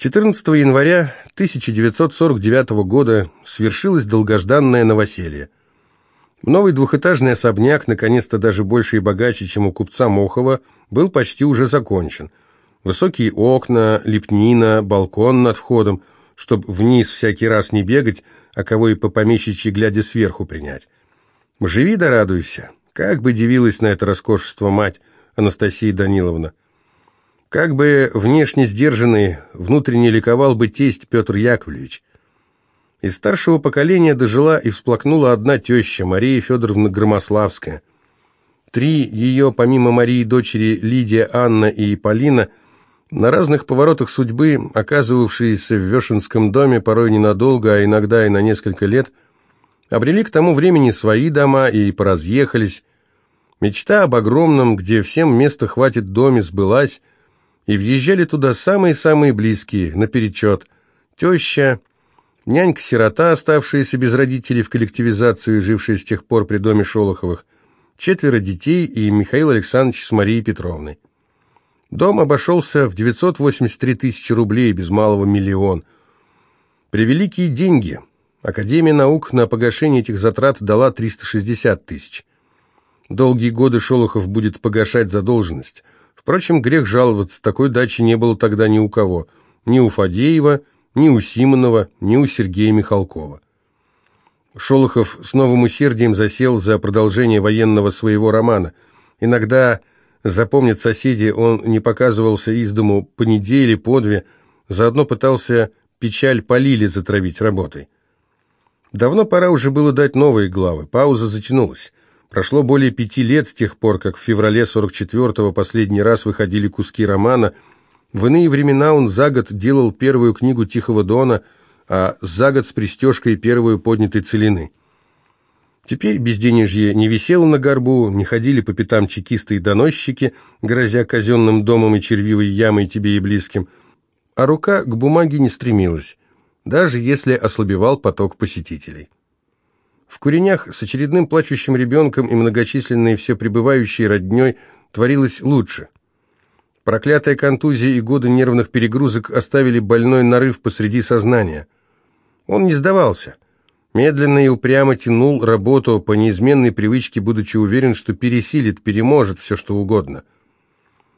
14 января 1949 года свершилось долгожданное новоселье. Новый двухэтажный особняк, наконец-то даже больше и богаче, чем у купца Мохова, был почти уже закончен. Высокие окна, лепнина, балкон над входом, чтобы вниз всякий раз не бегать, а кого и по помещичьи глядя сверху принять. Живи да радуйся. Как бы дивилась на это роскошество мать Анастасия Даниловна. Как бы внешне сдержанный, внутренне ликовал бы тесть Петр Яковлевич. Из старшего поколения дожила и всплакнула одна теща, Мария Федоровна Громославская. Три ее, помимо Марии, дочери Лидия, Анна и Полина, на разных поворотах судьбы, оказывавшиеся в Вешенском доме порой ненадолго, а иногда и на несколько лет, обрели к тому времени свои дома и поразъехались. Мечта об огромном, где всем места хватит доме, сбылась, и въезжали туда самые-самые близкие, наперечет. Теща, нянька-сирота, оставшаяся без родителей в коллективизацию и жившая с тех пор при доме Шолоховых, четверо детей и Михаил Александрович с Марией Петровной. Дом обошелся в 983 тысячи рублей, без малого миллион. Превеликие деньги. Академия наук на погашение этих затрат дала 360 тысяч. Долгие годы Шолохов будет погашать задолженность – Впрочем, грех жаловаться, такой дачи не было тогда ни у кого. Ни у Фадеева, ни у Симонова, ни у Сергея Михалкова. Шолохов с новым усердием засел за продолжение военного своего романа. Иногда, запомнят соседи, он не показывался из дому по неделе, по две, заодно пытался печаль по Лиле затравить работой. Давно пора уже было дать новые главы, пауза затянулась. Прошло более пяти лет с тех пор, как в феврале 44-го последний раз выходили куски романа. В иные времена он за год делал первую книгу «Тихого дона», а за год с пристежкой первую поднятой целины. Теперь безденежье не висело на горбу, не ходили по пятам чекисты и доносчики, грозя казенным домом и червивой ямой тебе и близким, а рука к бумаге не стремилась, даже если ослабевал поток посетителей. В куренях с очередным плачущим ребенком и многочисленной все пребывающей родней творилось лучше. Проклятая контузия и годы нервных перегрузок оставили больной нарыв посреди сознания. Он не сдавался. Медленно и упрямо тянул работу по неизменной привычке, будучи уверен, что пересилит, переможет все, что угодно.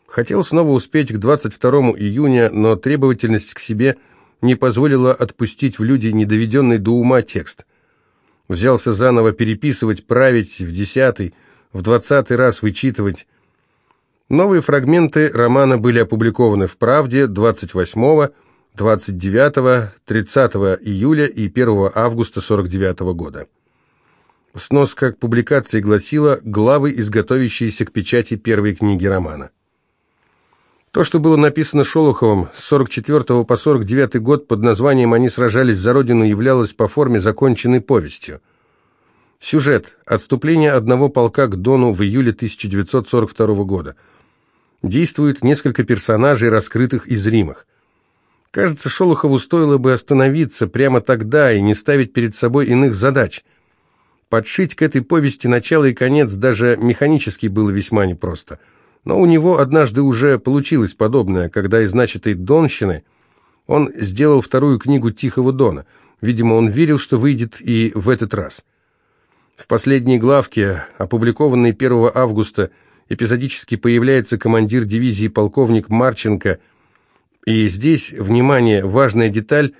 Хотел снова успеть к 22 июня, но требовательность к себе не позволила отпустить в люди недоведенный до ума текст – взялся заново переписывать, править, в десятый, в двадцатый раз вычитывать. Новые фрагменты романа были опубликованы в «Правде» 28, 29, 30 июля и 1 августа 49 года. Снос как публикации гласила «Главы, изготовящиеся к печати первой книги романа». То, что было написано Шолоховым с 44 по 49 год под названием «Они сражались за Родину» являлось по форме законченной повестью. Сюжет. Отступление одного полка к Дону в июле 1942 года. Действует несколько персонажей, раскрытых и зримых. Кажется, Шолохову стоило бы остановиться прямо тогда и не ставить перед собой иных задач. Подшить к этой повести начало и конец даже механически было весьма непросто – но у него однажды уже получилось подобное, когда из начатой Донщины он сделал вторую книгу «Тихого Дона». Видимо, он верил, что выйдет и в этот раз. В последней главке, опубликованной 1 августа, эпизодически появляется командир дивизии полковник Марченко, и здесь, внимание, важная деталь,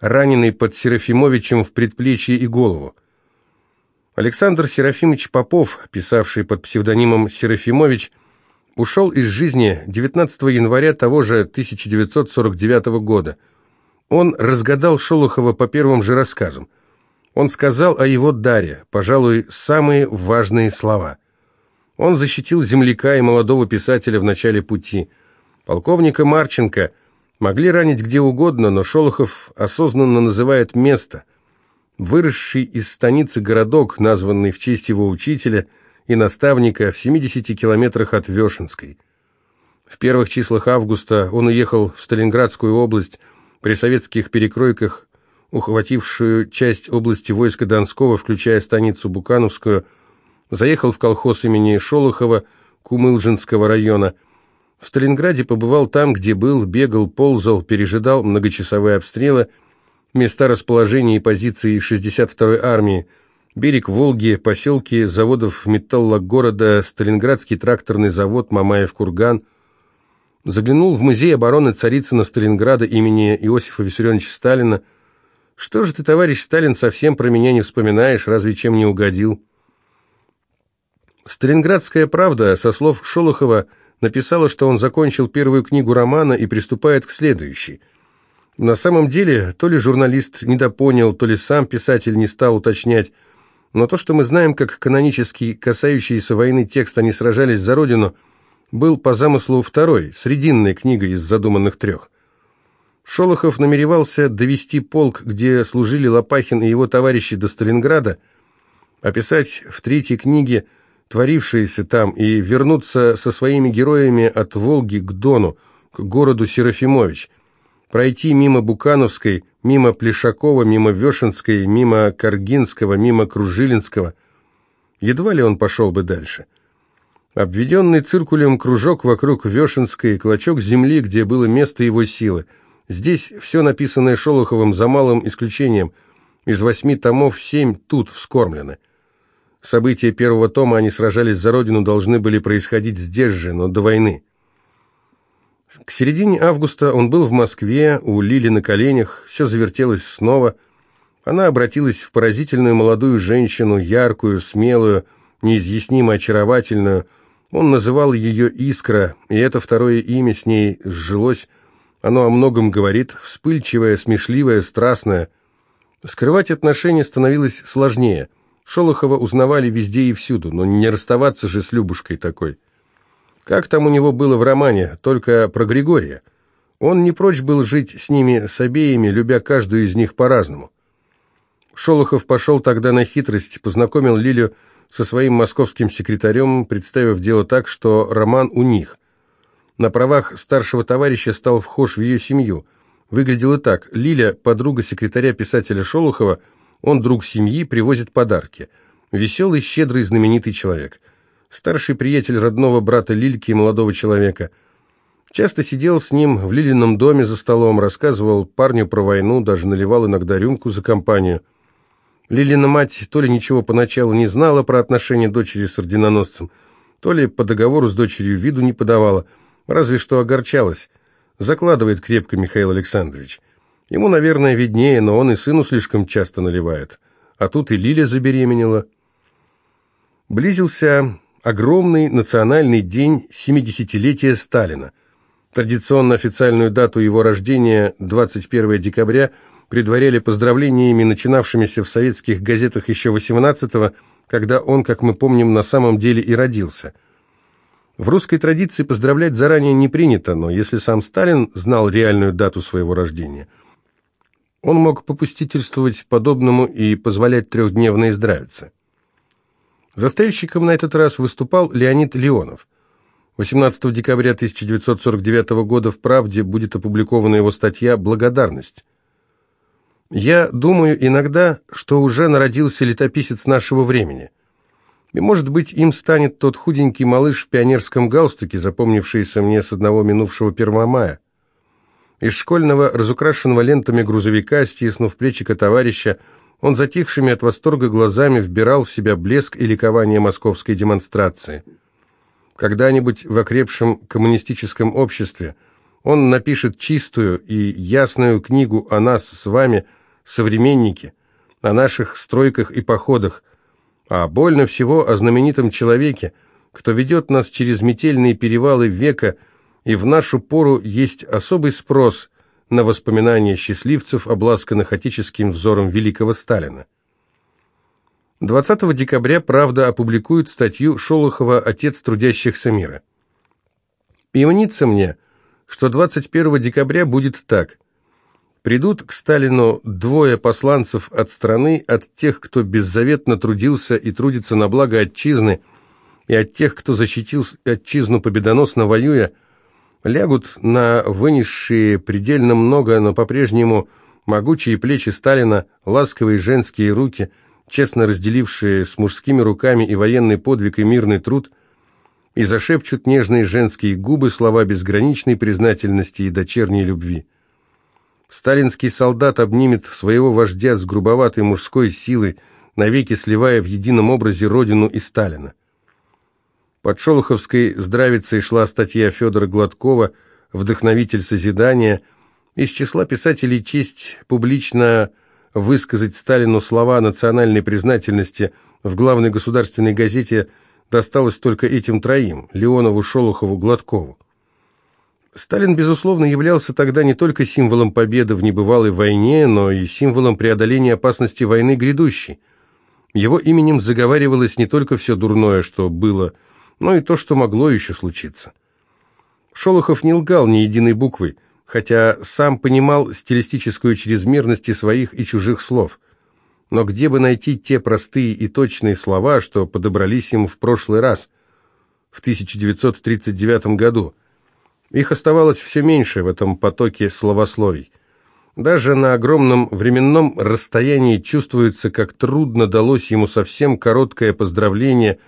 раненый под Серафимовичем в предплечье и голову. Александр Серафимович Попов, писавший под псевдонимом Серафимович, ушел из жизни 19 января того же 1949 года. Он разгадал Шолохова по первым же рассказам. Он сказал о его даре, пожалуй, самые важные слова. Он защитил земляка и молодого писателя в начале пути. Полковника Марченко могли ранить где угодно, но Шолохов осознанно называет место. Выросший из станицы городок, названный в честь его учителя – и наставника в 70 километрах от Вешенской. В первых числах августа он уехал в Сталинградскую область при советских перекройках, ухватившую часть области войска Донского, включая станицу Букановскую, заехал в колхоз имени Шолохова Кумылжинского района. В Сталинграде побывал там, где был, бегал, ползал, пережидал многочасовые обстрелы, места расположения и позиции 62-й армии, берег Волги, поселки заводов металлогорода, Сталинградский тракторный завод Мамаев-Курган. Заглянул в музей обороны Царицына Сталинграда имени Иосифа Виссарионовича Сталина. «Что же ты, товарищ Сталин, совсем про меня не вспоминаешь, разве чем не угодил?» «Сталинградская правда», со слов Шолохова, написала, что он закончил первую книгу романа и приступает к следующей. На самом деле, то ли журналист недопонял, то ли сам писатель не стал уточнять, но то, что мы знаем, как канонический, касающийся войны текст «Они сражались за Родину», был по замыслу второй, срединной книгой из задуманных трех. Шолохов намеревался довести полк, где служили Лопахин и его товарищи до Сталинграда, описать в третьей книге творившееся там, и вернуться со своими героями от Волги к Дону, к городу Серафимович, пройти мимо Букановской, мимо Плешакова, мимо Вешенской, мимо Каргинского, мимо Кружилинского. Едва ли он пошел бы дальше. Обведенный циркулем кружок вокруг Вешенской, клочок земли, где было место его силы. Здесь все написанное Шолоховым за малым исключением. Из восьми томов семь тут вскормлены. События первого тома «Они сражались за родину» должны были происходить здесь же, но до войны. К середине августа он был в Москве, у Лили на коленях, все завертелось снова. Она обратилась в поразительную молодую женщину, яркую, смелую, неизъяснимо очаровательную. Он называл ее «Искра», и это второе имя с ней сжилось. Оно о многом говорит, вспыльчивое, смешливое, страстное. Скрывать отношения становилось сложнее – Шолохова узнавали везде и всюду, но не расставаться же с Любушкой такой. Как там у него было в романе, только про Григория. Он не прочь был жить с ними, с обеими, любя каждую из них по-разному. Шолохов пошел тогда на хитрость, познакомил Лилю со своим московским секретарем, представив дело так, что роман у них. На правах старшего товарища стал вхож в ее семью. Выглядело так. Лиля, подруга секретаря писателя Шолохова, он друг семьи, привозит подарки. Веселый, щедрый, знаменитый человек. Старший приятель родного брата Лильки и молодого человека. Часто сидел с ним в Лилином доме за столом, рассказывал парню про войну, даже наливал иногда рюмку за компанию. Лилина мать то ли ничего поначалу не знала про отношения дочери с орденоносцем, то ли по договору с дочерью виду не подавала, разве что огорчалась. Закладывает крепко Михаил Александрович. Ему, наверное, виднее, но он и сыну слишком часто наливает. А тут и Лиля забеременела. Близился огромный национальный день 70-летия Сталина. Традиционно официальную дату его рождения, 21 декабря, предваряли поздравлениями, начинавшимися в советских газетах еще 18-го, когда он, как мы помним, на самом деле и родился. В русской традиции поздравлять заранее не принято, но если сам Сталин знал реальную дату своего рождения – он мог попустительствовать подобному и позволять трехдневно издравиться. Застрельщиком на этот раз выступал Леонид Леонов. 18 декабря 1949 года в «Правде» будет опубликована его статья «Благодарность». «Я думаю иногда, что уже народился летописец нашего времени. И, может быть, им станет тот худенький малыш в пионерском галстуке, запомнившийся мне с одного минувшего 1 мая. Из школьного, разукрашенного лентами грузовика, стиснув плечика товарища, он затихшими от восторга глазами вбирал в себя блеск и ликование московской демонстрации. Когда-нибудь в окрепшем коммунистическом обществе он напишет чистую и ясную книгу о нас с вами, современники, о наших стройках и походах, а больно всего о знаменитом человеке, кто ведет нас через метельные перевалы века – и в нашу пору есть особый спрос на воспоминания счастливцев, обласканных отеческим взором великого Сталина. 20 декабря «Правда» опубликует статью Шолохова «Отец трудящихся мира». И мнится мне, что 21 декабря будет так. Придут к Сталину двое посланцев от страны, от тех, кто беззаветно трудился и трудится на благо отчизны, и от тех, кто защитил отчизну победоносно воюя, лягут на вынесшие предельно много, но по-прежнему могучие плечи Сталина, ласковые женские руки, честно разделившие с мужскими руками и военный подвиг, и мирный труд. и зашепчут нежные женские губы слова безграничной признательности и дочерней любви. Сталинский солдат обнимет своего вождя с грубоватой мужской силой, навеки сливая в едином образе родину и Сталина. Под Шолоховской здравицей шла статья Федора Гладкова «Вдохновитель созидания». Из числа писателей честь публично высказать Сталину слова национальной признательности в главной государственной газете досталось только этим троим – Леонову, Шолохову, Гладкову. Сталин, безусловно, являлся тогда не только символом победы в небывалой войне, но и символом преодоления опасности войны грядущей. Его именем заговаривалось не только все дурное, что было, но и то, что могло еще случиться. Шолохов не лгал ни единой буквой, хотя сам понимал стилистическую чрезмерность и своих и чужих слов. Но где бы найти те простые и точные слова, что подобрались ему в прошлый раз, в 1939 году – их оставалось все меньше в этом потоке словословий. Даже на огромном временном расстоянии чувствуется, как трудно далось ему совсем короткое поздравление,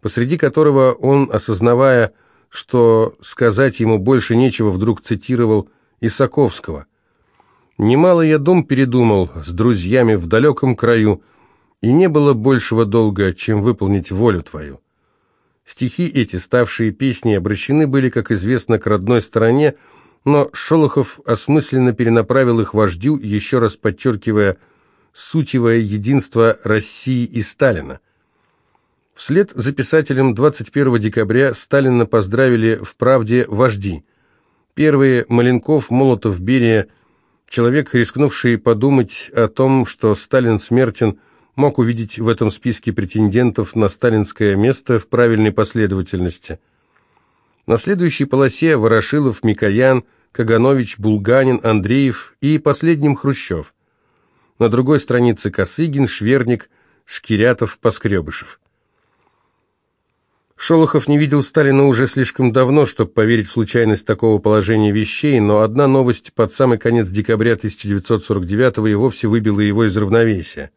посреди которого он, осознавая, что сказать ему больше нечего, вдруг цитировал Исаковского. «Немало я дом передумал с друзьями в далеком краю, и не было большего долга, чем выполнить волю твою». Стихи эти, ставшие песней, обращены были, как известно, к родной стороне, но Шолохов осмысленно перенаправил их вождю, еще раз подчеркивая сутевое единство России и Сталина. Вслед за писателем 21 декабря Сталина поздравили в «Правде» вожди. Первые – Маленков, Молотов, Берия, человек, рискнувший подумать о том, что Сталин смертен – мог увидеть в этом списке претендентов на сталинское место в правильной последовательности. На следующей полосе Ворошилов, Микоян, Каганович, Булганин, Андреев и последним Хрущев. На другой странице Косыгин, Шверник, Шкирятов, Поскребышев. Шолохов не видел Сталина уже слишком давно, чтобы поверить в случайность такого положения вещей, но одна новость под самый конец декабря 1949 и вовсе выбила его из равновесия.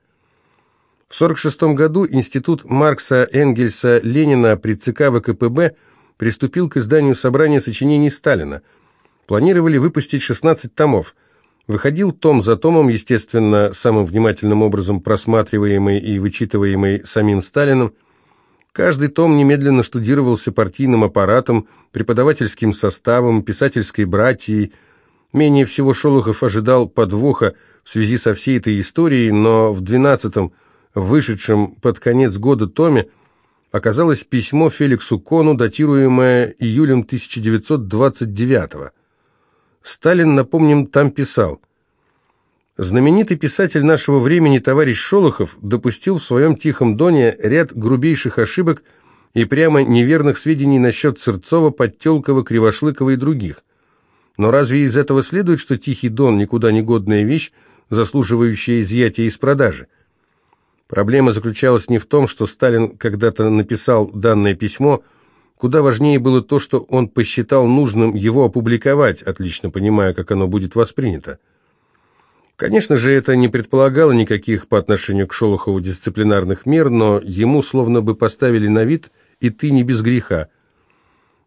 В 1946 году Институт Маркса Энгельса Ленина при ЦК ВКПБ приступил к изданию собрания сочинений Сталина. Планировали выпустить 16 томов. Выходил том за томом, естественно, самым внимательным образом просматриваемый и вычитываемый самим Сталином. Каждый том немедленно штудировался партийным аппаратом, преподавательским составом, писательской братьей. Менее всего Шолохов ожидал подвоха в связи со всей этой историей, но в 12-м вышедшем под конец года томе, оказалось письмо Феликсу Кону, датируемое июлем 1929 -го. Сталин, напомним, там писал «Знаменитый писатель нашего времени товарищ Шолохов допустил в своем «Тихом доне» ряд грубейших ошибок и прямо неверных сведений насчет Сырцова, Подтелкова, Кривошлыкова и других. Но разве из этого следует, что «Тихий дон» никуда не годная вещь, заслуживающая изъятия из продажи? Проблема заключалась не в том, что Сталин когда-то написал данное письмо, куда важнее было то, что он посчитал нужным его опубликовать, отлично понимая, как оно будет воспринято. Конечно же, это не предполагало никаких по отношению к Шолохову дисциплинарных мер, но ему словно бы поставили на вид «и ты не без греха».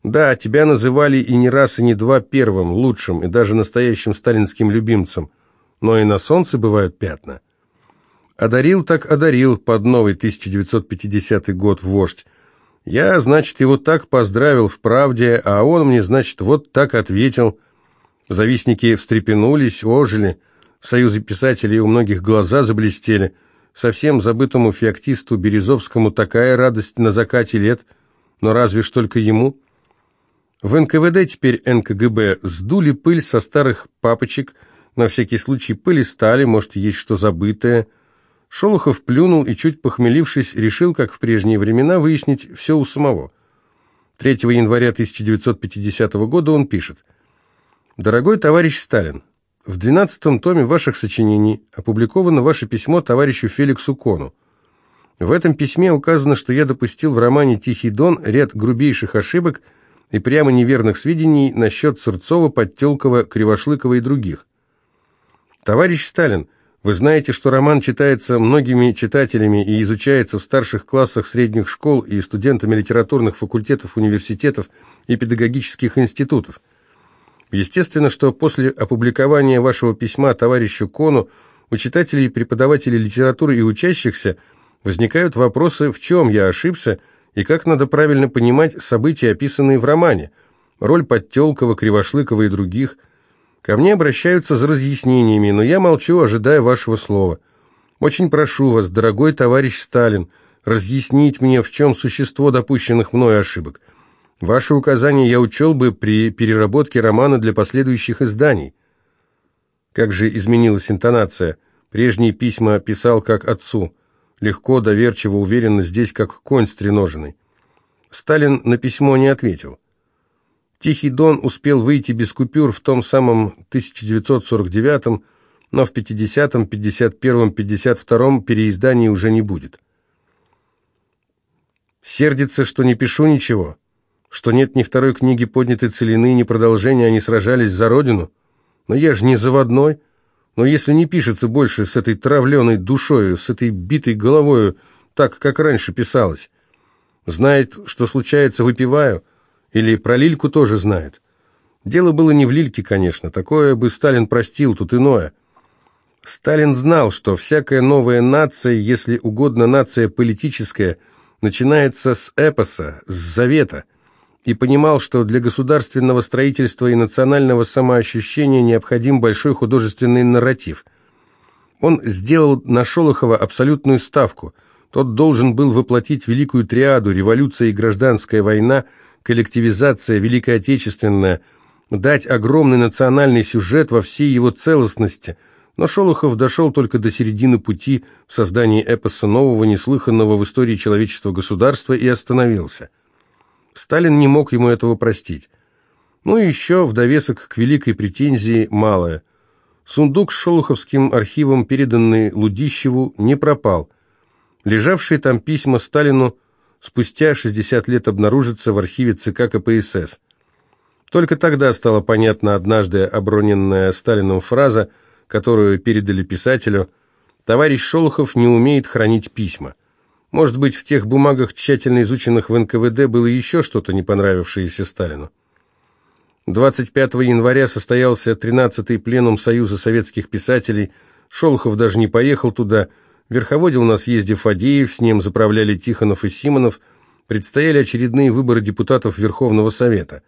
Да, тебя называли и не раз, и не два первым, лучшим и даже настоящим сталинским любимцем, но и на солнце бывают пятна. Одарил так одарил под новый 1950 год вождь. Я, значит, его так поздравил в правде, а он мне, значит, вот так ответил. Завистники встрепенулись, ожили. В союзе писателей у многих глаза заблестели. Совсем забытому феоктисту Березовскому такая радость на закате лет. Но разве ж только ему? В НКВД теперь НКГБ сдули пыль со старых папочек, на всякий случай пыли стали, может, есть что забытое – Шолохов плюнул и, чуть похмелившись, решил, как в прежние времена, выяснить все у самого. 3 января 1950 года он пишет. «Дорогой товарищ Сталин, в 12 томе ваших сочинений опубликовано ваше письмо товарищу Феликсу Кону. В этом письме указано, что я допустил в романе «Тихий дон» ряд грубейших ошибок и прямо неверных сведений насчет Сырцова, Подтелкова, Кривошлыкова и других. Товарищ Сталин, Вы знаете, что роман читается многими читателями и изучается в старших классах средних школ и студентами литературных факультетов университетов и педагогических институтов. Естественно, что после опубликования вашего письма товарищу Кону у читателей и преподавателей литературы и учащихся возникают вопросы, в чем я ошибся и как надо правильно понимать события, описанные в романе, роль Подтелкова, Кривошлыкова и других. Ко мне обращаются за разъяснениями, но я молчу, ожидая вашего слова. Очень прошу вас, дорогой товарищ Сталин, разъяснить мне, в чем существо допущенных мною ошибок. Ваши указания я учел бы при переработке романа для последующих изданий. Как же изменилась интонация. Прежние письма писал как отцу. Легко, доверчиво, уверенно, здесь как конь стреноженный. Сталин на письмо не ответил. Тихий Дон успел выйти без купюр в том самом 1949-м, но в 50-м, 51-м, 52-м переиздании уже не будет. Сердится, что не пишу ничего, что нет ни второй книги поднятой целины, ни продолжения, они сражались за родину. Но я же не заводной. Но если не пишется больше с этой травленой душою, с этой битой головою, так, как раньше писалось. Знает, что случается, выпиваю. Или про Лильку тоже знает. Дело было не в Лильке, конечно. Такое бы Сталин простил, тут иное. Сталин знал, что всякая новая нация, если угодно нация политическая, начинается с эпоса, с завета – и понимал, что для государственного строительства и национального самоощущения необходим большой художественный нарратив. Он сделал на Шолохова абсолютную ставку. Тот должен был воплотить великую триаду революция и гражданская война, коллективизация, Великая Отечественная, дать огромный национальный сюжет во всей его целостности. Но Шолохов дошел только до середины пути в создании эпоса нового, неслыханного в истории человечества государства и остановился – Сталин не мог ему этого простить. Ну и еще в довесок к великой претензии малое. Сундук с шолоховским архивом, переданный Лудищеву, не пропал. Лежавшие там письма Сталину спустя 60 лет обнаружатся в архиве ЦК КПСС. Только тогда стала понятна однажды оброненная Сталином фраза, которую передали писателю «Товарищ Шолохов не умеет хранить письма». Может быть, в тех бумагах, тщательно изученных в НКВД, было еще что-то, не понравившееся Сталину. 25 января состоялся 13-й пленум Союза советских писателей. Шолохов даже не поехал туда. Верховодил на съезде Фадеев, с ним заправляли Тихонов и Симонов. Предстояли очередные выборы депутатов Верховного Совета.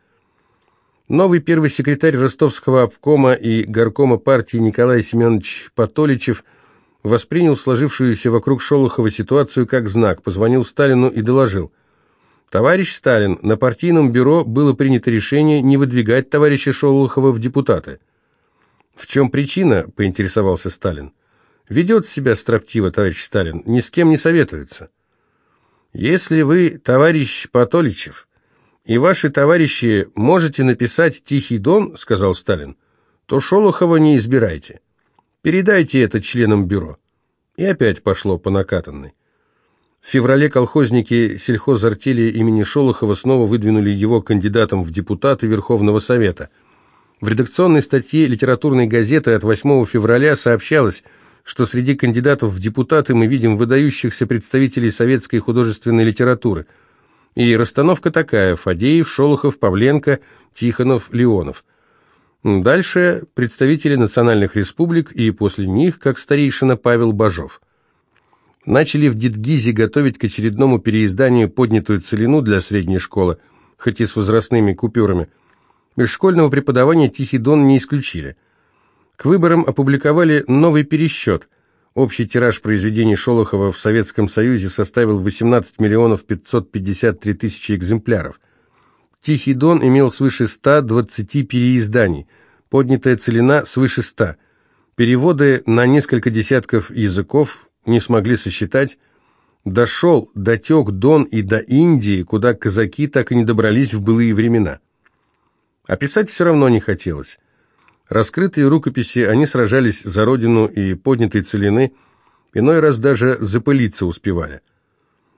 Новый первый секретарь ростовского обкома и горкома партии Николай Семенович Патоличев – воспринял сложившуюся вокруг Шолохова ситуацию как знак, позвонил Сталину и доложил. «Товарищ Сталин, на партийном бюро было принято решение не выдвигать товарища Шолохова в депутаты». «В чем причина?» – поинтересовался Сталин. «Ведет себя строптиво, товарищ Сталин, ни с кем не советуется». «Если вы, товарищ Патоличев, и ваши товарищи можете написать «Тихий дон», — сказал Сталин, — то Шолохова не избирайте. Передайте это членам бюро. И опять пошло по накатанной. В феврале колхозники сельхозартели имени Шолохова снова выдвинули его кандидатом в депутаты Верховного Совета. В редакционной статье литературной газеты от 8 февраля сообщалось, что среди кандидатов в депутаты мы видим выдающихся представителей советской художественной литературы. И расстановка такая – Фадеев, Шолохов, Павленко, Тихонов, Леонов – Дальше представители национальных республик и после них, как старейшина Павел Бажов. Начали в Дитгизе готовить к очередному переизданию поднятую целину для средней школы, хоть и с возрастными купюрами. Из школьного преподавания Тихий Дон не исключили. К выборам опубликовали новый пересчет. Общий тираж произведений Шолохова в Советском Союзе составил 18 миллионов 553 тысячи экземпляров – Тихий Дон имел свыше 120 переизданий, поднятая целина свыше 100. Переводы на несколько десятков языков не смогли сосчитать. Дошел, дотек Дон и до Индии, куда казаки так и не добрались в былые времена. А писать все равно не хотелось. Раскрытые рукописи, они сражались за родину и поднятой целины, иной раз даже запылиться успевали.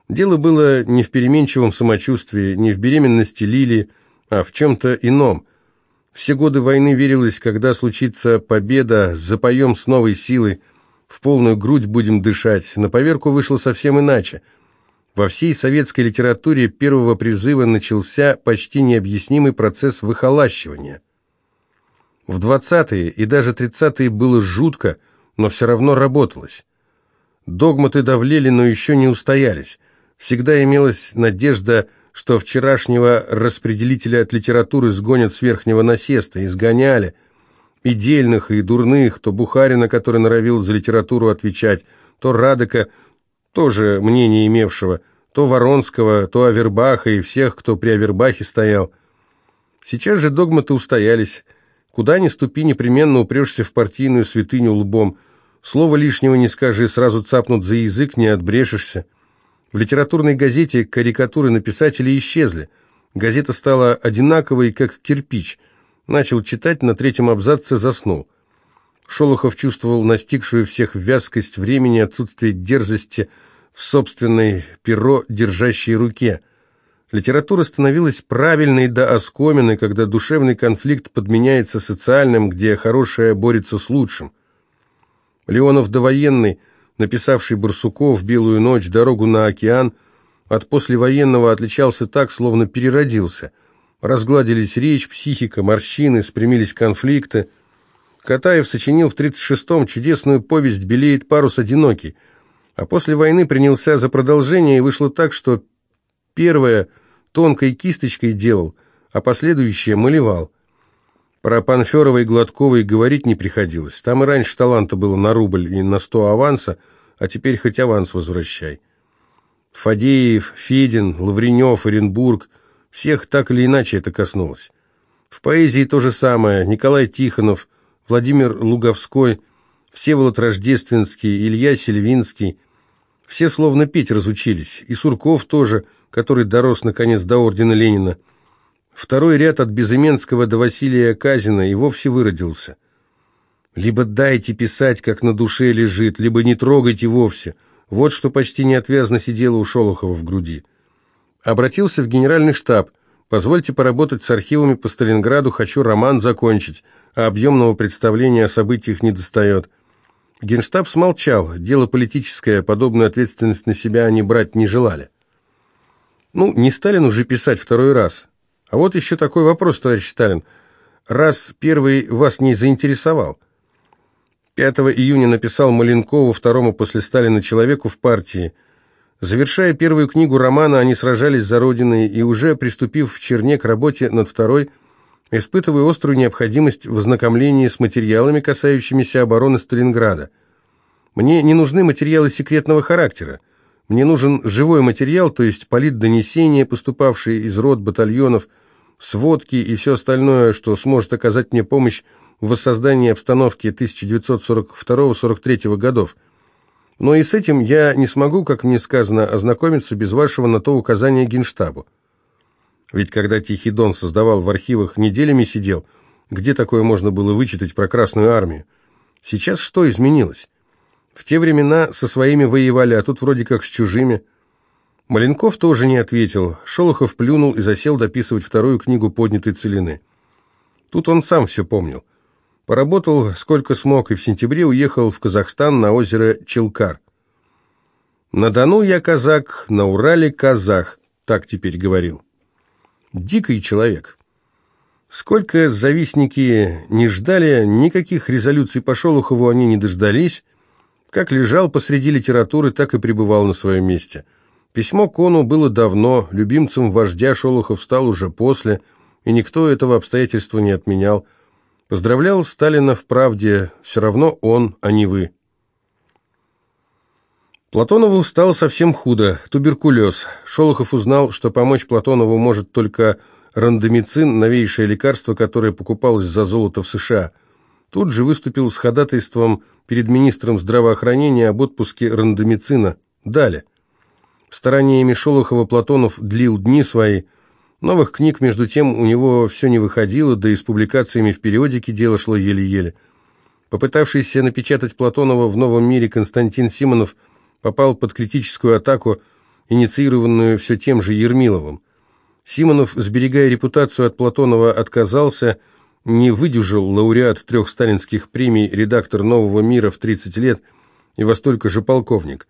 Дело было не в переменчивом самочувствии, не в беременности Лили, а в чем-то ином. Все годы войны верилось, когда случится победа, запоем с новой силой. в полную грудь будем дышать. На поверку вышло совсем иначе. Во всей советской литературе первого призыва начался почти необъяснимый процесс выхолащивания. В 20-е и даже 30-е было жутко, но все равно работалось. Догматы давлели, но еще не устоялись. Всегда имелась надежда, что вчерашнего распределителя от литературы сгонят с верхнего насеста, изгоняли. И дельных, и дурных, то Бухарина, который норовил за литературу отвечать, то Радека, тоже мнение имевшего, то Воронского, то Авербаха и всех, кто при Авербахе стоял. Сейчас же догматы устоялись. Куда ни ступи, непременно упрешься в партийную святыню лбом. Слово лишнего не скажи, сразу цапнут за язык, не отбрешешься. В литературной газете карикатуры на писателей исчезли. Газета стала одинаковой, как кирпич. Начал читать, на третьем абзаце заснул. Шолохов чувствовал настигшую всех вязкость времени, отсутствие дерзости в собственной перо, держащей руке. Литература становилась правильной до оскомины, когда душевный конфликт подменяется социальным, где хорошее борется с лучшим. Леонов довоенный – написавший Барсуков «Белую ночь», «Дорогу на океан», от послевоенного отличался так, словно переродился. Разгладились речь, психика, морщины, спрямились конфликты. Катаев сочинил в 36-м чудесную повесть «Белеет парус одинокий», а после войны принялся за продолжение, и вышло так, что первое тонкой кисточкой делал, а последующее малевал. Про Панферова и Гладкова и говорить не приходилось. Там и раньше таланта было на рубль и на сто аванса, а теперь хоть аванс возвращай. Фадеев, Федин, Лавренев, Оренбург – всех так или иначе это коснулось. В поэзии то же самое. Николай Тихонов, Владимир Луговской, Всеволод Рождественский, Илья Сельвинский. Все словно петь разучились. И Сурков тоже, который дорос наконец до ордена Ленина – Второй ряд от Безыменского до Василия Казина и вовсе выродился. Либо дайте писать, как на душе лежит, либо не трогайте вовсе. Вот что почти неотвязно сидело у Шолохова в груди. Обратился в генеральный штаб. Позвольте поработать с архивами по Сталинграду, хочу роман закончить, а объемного представления о событиях не достает. Генштаб смолчал, дело политическое, подобную ответственность на себя они брать не желали. Ну, не Сталин уже писать второй раз. А вот еще такой вопрос, товарищ Сталин. Раз первый вас не заинтересовал. 5 июня написал Маленкову, второму после Сталина человеку в партии. Завершая первую книгу романа, они сражались за Родиной, и уже приступив в Черне к работе над второй, испытывая острую необходимость в ознакомлении с материалами, касающимися обороны Сталинграда. Мне не нужны материалы секретного характера. Мне нужен живой материал, то есть политдонесения, поступавшие из рот, батальонов, сводки и все остальное, что сможет оказать мне помощь в воссоздании обстановки 1942-43 годов. Но и с этим я не смогу, как мне сказано, ознакомиться без вашего на то указания Генштабу. Ведь когда Тихий Дон создавал в архивах, неделями сидел, где такое можно было вычитать про Красную Армию? Сейчас что изменилось? В те времена со своими воевали, а тут вроде как с чужими. Маленков тоже не ответил. Шолохов плюнул и засел дописывать вторую книгу поднятой целины. Тут он сам все помнил. Поработал сколько смог и в сентябре уехал в Казахстан на озеро Челкар. «На Дону я казак, на Урале казах», так теперь говорил. Дикий человек. Сколько завистники не ждали, никаких резолюций по Шолохову они не дождались, как лежал посреди литературы, так и пребывал на своем месте. Письмо Кону было давно, любимцем вождя Шолохов стал уже после, и никто этого обстоятельства не отменял. Поздравлял Сталина в правде, все равно он, а не вы. Платонову стало совсем худо, туберкулез. Шолохов узнал, что помочь Платонову может только рандомицин, новейшее лекарство, которое покупалось за золото в США. Тут же выступил с ходатайством перед министром здравоохранения об отпуске рандомицина. Далее. Стараниями Шолохова Платонов длил дни свои. Новых книг, между тем, у него все не выходило, да и с публикациями в периодике дело шло еле-еле. Попытавшийся напечатать Платонова в «Новом мире» Константин Симонов попал под критическую атаку, инициированную все тем же Ермиловым. Симонов, сберегая репутацию от Платонова, отказался – не выдержал лауреат трех сталинских премий, редактор «Нового мира» в 30 лет, и во столько же полковник.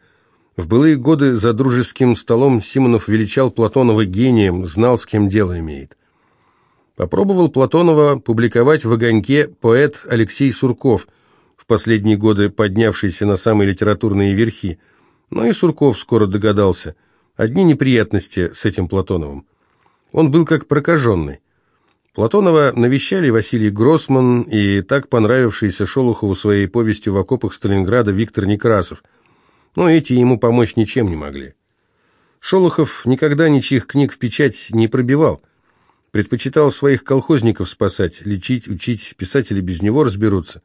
В былые годы за дружеским столом Симонов величал Платонова гением, знал, с кем дело имеет. Попробовал Платонова публиковать в «Огоньке» поэт Алексей Сурков, в последние годы поднявшийся на самые литературные верхи, но и Сурков скоро догадался. Одни неприятности с этим Платоновым. Он был как прокаженный. Платонова навещали Василий Гроссман и так понравившийся Шолохову своей повестью в окопах Сталинграда Виктор Некрасов. Но эти ему помочь ничем не могли. Шолохов никогда ничьих книг в печать не пробивал. Предпочитал своих колхозников спасать, лечить, учить, писатели без него разберутся.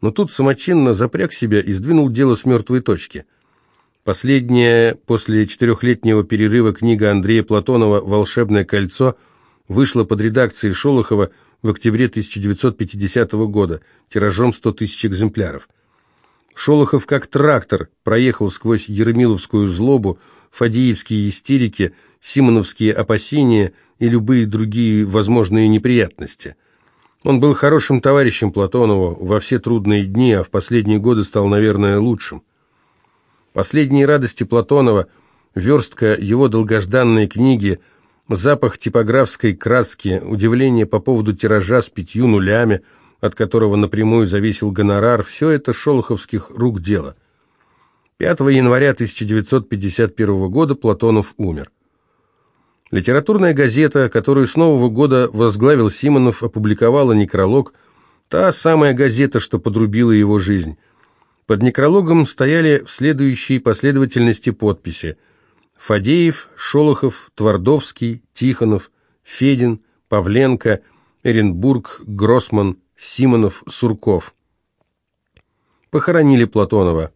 Но тут самочинно запряг себя и сдвинул дело с мертвой точки. Последняя после четырехлетнего перерыва книга Андрея Платонова «Волшебное кольцо» – вышла под редакцией Шолохова в октябре 1950 года, тиражом 100 тысяч экземпляров. Шолохов как трактор проехал сквозь Ермиловскую злобу, фадеевские истерики, симоновские опасения и любые другие возможные неприятности. Он был хорошим товарищем Платонова во все трудные дни, а в последние годы стал, наверное, лучшим. Последние радости Платонова, верстка его долгожданной книги – Запах типографской краски, удивление по поводу тиража с пятью нулями, от которого напрямую зависел гонорар, все это шолоховских рук дело. 5 января 1951 года Платонов умер. Литературная газета, которую с Нового года возглавил Симонов, опубликовала некролог, та самая газета, что подрубила его жизнь. Под некрологом стояли в следующей последовательности подписи – Фадеев, Шолохов, Твардовский, Тихонов, Федин, Павленко, Эренбург, Гроссман, Симонов, Сурков. Похоронили Платонова.